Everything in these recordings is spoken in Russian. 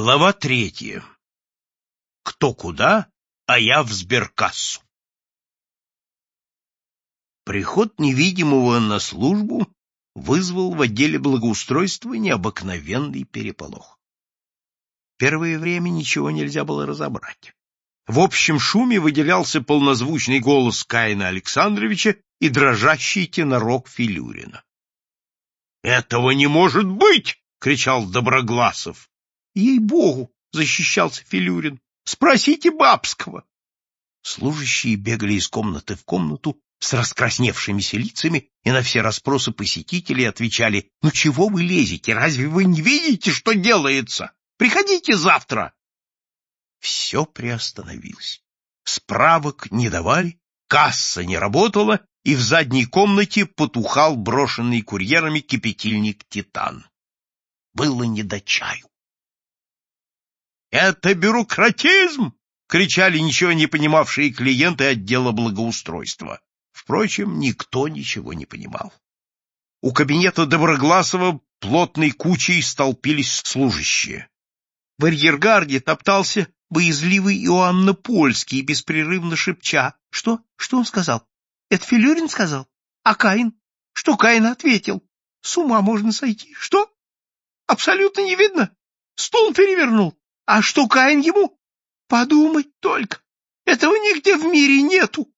Глава третья. Кто куда, а я в сберкассу. Приход невидимого на службу вызвал в отделе благоустройства необыкновенный переполох. Первое время ничего нельзя было разобрать. В общем шуме выделялся полнозвучный голос Каина Александровича и дрожащий тенорок Филюрина. — Этого не может быть! — кричал Доброгласов. Ей-богу, защищался Филюрин. Спросите Бабского. Служащие бегали из комнаты в комнату с раскрасневшимися лицами и на все расспросы посетителей отвечали, «Ну чего вы лезете? Разве вы не видите, что делается? Приходите завтра!» Все приостановилось. Справок не давали, касса не работала, и в задней комнате потухал брошенный курьерами кипятильник «Титан». Было не до чаю. «Это бюрократизм!» — кричали ничего не понимавшие клиенты отдела благоустройства. Впрочем, никто ничего не понимал. У кабинета Доброгласова плотной кучей столпились служащие. В арьергарде топтался боязливый Иоанна Польский, беспрерывно шепча. — Что? Что он сказал? Это Филюрин сказал? А Каин? Что Каин ответил? С ума можно сойти. Что? Абсолютно не видно? Стул перевернул. А что Каин ему? Подумать только. Этого нигде в мире нету.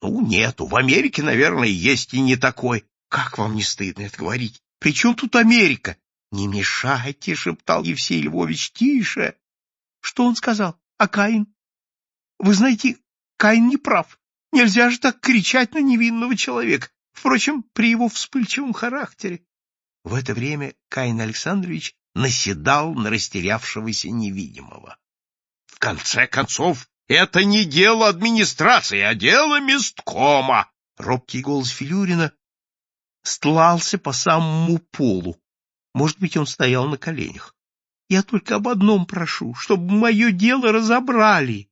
Ну, нету. В Америке, наверное, есть и не такой. Как вам не стыдно это говорить? При чем тут Америка? Не мешайте, шептал Евсей Львович. Тише. Что он сказал? А Каин? Вы знаете, Каин не прав. Нельзя же так кричать на невинного человека. Впрочем, при его вспыльчивом характере. В это время Каин Александрович наседал на растерявшегося невидимого. В конце концов, это не дело администрации, а дело месткома. Робкий голос Филюрина стлался по самому полу. Может быть, он стоял на коленях. Я только об одном прошу, чтобы мое дело разобрали.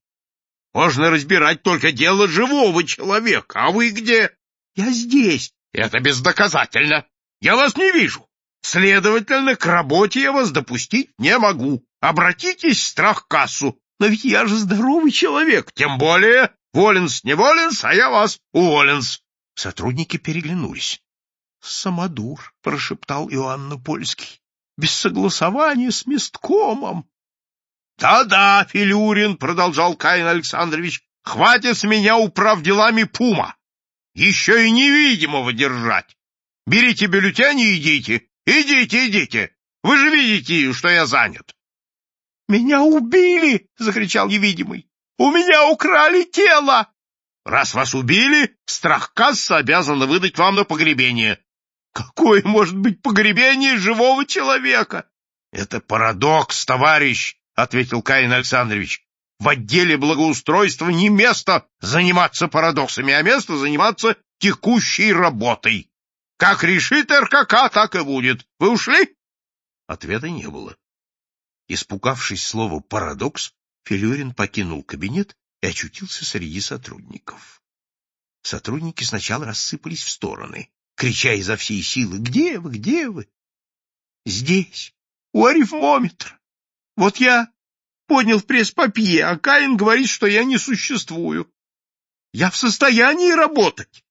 Можно разбирать только дело живого человека, а вы где? Я здесь. Это бездоказательно. Я вас не вижу. Следовательно, к работе я вас допустить не могу. Обратитесь в страхкассу. Но ведь я же здоровый человек. Тем более, воленс не воленс, а я вас уволенс. Сотрудники переглянулись. Самодур, — прошептал Иоанна Польский, — без согласования с месткомом. Да — Филюрин, — продолжал Каин Александрович, — хватит с меня управ делами пума. Еще и невидимого держать. Берите бюллетень и идите. Идите, идите! Вы же видите, что я занят. — Меня убили! — закричал невидимый. — У меня украли тело! — Раз вас убили, страхкасса обязана выдать вам на погребение. — Какое может быть погребение живого человека? — Это парадокс, товарищ, — ответил Каин Александрович. — В отделе благоустройства не место заниматься парадоксами, а место заниматься текущей работой. Как решит РКК, так и будет. Вы ушли? Ответа не было. Испугавшись слова «парадокс», Филюрин покинул кабинет и очутился среди сотрудников. Сотрудники сначала рассыпались в стороны, крича изо всей силы «Где вы? Где вы?» «Здесь, у арифмометра. Вот я поднял пресс-папье, а Каин говорит, что я не существую. Я в состоянии работать.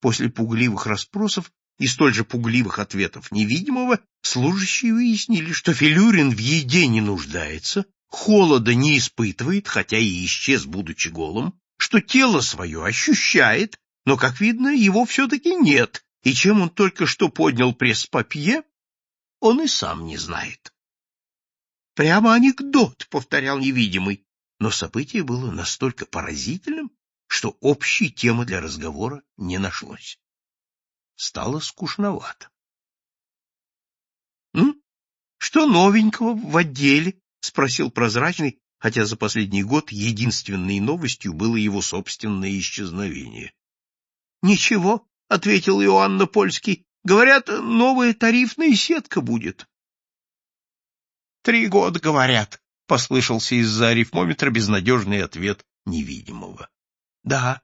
После пугливых расспросов и столь же пугливых ответов невидимого служащие выяснили, что Филюрин в еде не нуждается, холода не испытывает, хотя и исчез, будучи голым, что тело свое ощущает, но, как видно, его все-таки нет, и чем он только что поднял пресс-папье, он и сам не знает. «Прямо анекдот», — повторял невидимый, но событие было настолько поразительным, что общей темы для разговора не нашлось. Стало скучновато. «М? Что новенького в отделе?» — спросил прозрачный, хотя за последний год единственной новостью было его собственное исчезновение. «Ничего», — ответил Иоанна Польский. «Говорят, новая тарифная сетка будет». «Три года, говорят», — послышался из-за арифмометра безнадежный ответ невидимого. Да,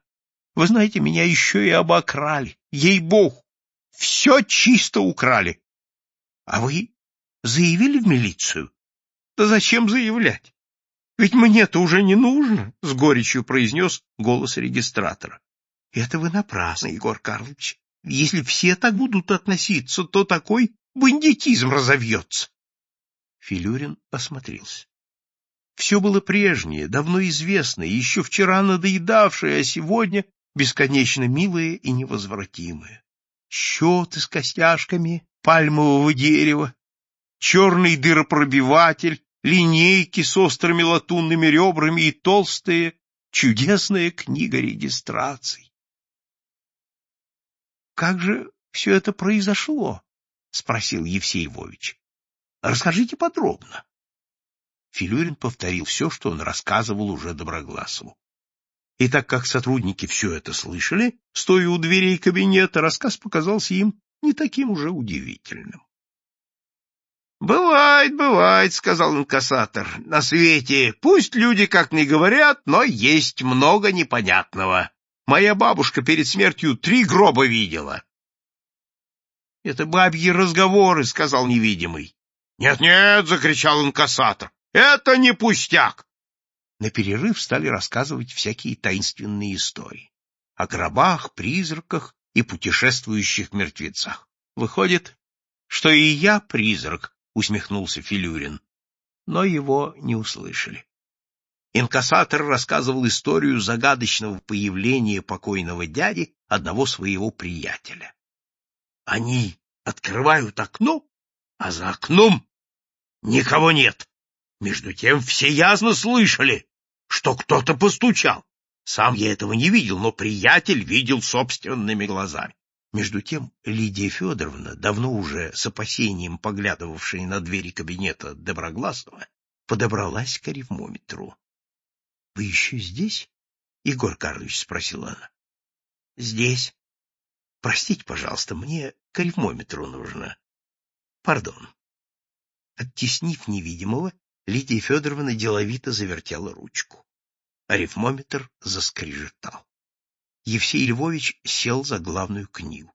вы знаете, меня еще и обокрали. Ей-богу, все чисто украли. А вы заявили в милицию? Да зачем заявлять? Ведь мне-то уже не нужно, — с горечью произнес голос регистратора. — Это вы напрасно, Егор Карлович. Если все так будут относиться, то такой бандитизм разовьется. Филюрин осмотрелся. Все было прежнее, давно известное, еще вчера надоедавшее, а сегодня бесконечно милое и невозвратимое. Счеты с костяшками пальмового дерева, черный дыропробиватель, линейки с острыми латунными ребрами и толстая, чудесная книга регистраций. — Как же все это произошло? — спросил Евсей Львович. — Расскажите подробно. Филюрин повторил все, что он рассказывал уже Доброгласову. И так как сотрудники все это слышали, стоя у дверей кабинета, рассказ показался им не таким уже удивительным. «Бывает, бывает», — сказал инкассатор, — «на свете. Пусть люди как ни говорят, но есть много непонятного. Моя бабушка перед смертью три гроба видела». «Это бабьи разговоры», — сказал невидимый. «Нет-нет», — закричал инкассатор, это не пустяк. На перерыв стали рассказывать всякие таинственные истории. О гробах, призраках и путешествующих мертвецах. Выходит, что и я призрак, усмехнулся Филюрин. Но его не услышали. Инкассатор рассказывал историю загадочного появления покойного дяди одного своего приятеля. Они открывают окно, а за окном никого нет. Между тем все ясно слышали, что кто-то постучал. Сам я этого не видел, но приятель видел собственными глазами. Между тем Лидия Федоровна, давно уже с опасением поглядывавшая на двери кабинета Доброгласова, подобралась к арифмометру. — Вы еще здесь? — Егор Карлович спросила она. — Здесь. — Простите, пожалуйста, мне к арифмометру нужно. — Пардон. Оттеснив невидимого, Лидия Федоровна деловито завертела ручку. Арифмометр заскрежетал. Евсей Львович сел за главную книгу.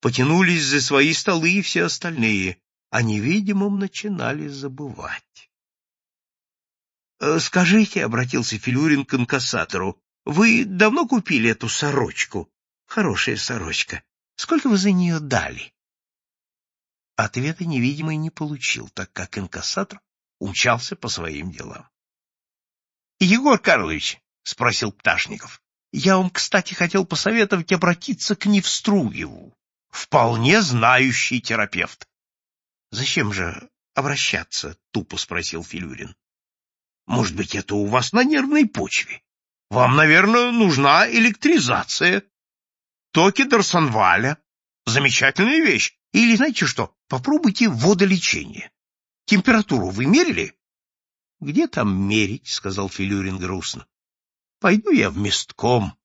Потянулись за свои столы и все остальные, а невидимым начинали забывать. «Э, — Скажите, — обратился Филюрин к инкассатору, — вы давно купили эту сорочку? Хорошая сорочка. Сколько вы за нее дали? Ответа невидимый не получил, так как инкассатор умчался по своим делам. — Егор Карлович, — спросил Пташников, — я вам, кстати, хотел посоветовать обратиться к Невструеву, вполне знающий терапевт. — Зачем же обращаться? — тупо спросил Филюрин. — Может быть, это у вас на нервной почве? Вам, наверное, нужна электризация. Токи Дарсонваля. Замечательная вещь. Или, знаете что, попробуйте водолечение. Температуру вы мерили? — Где там мерить? — сказал Филюрин грустно. — Пойду я в местком.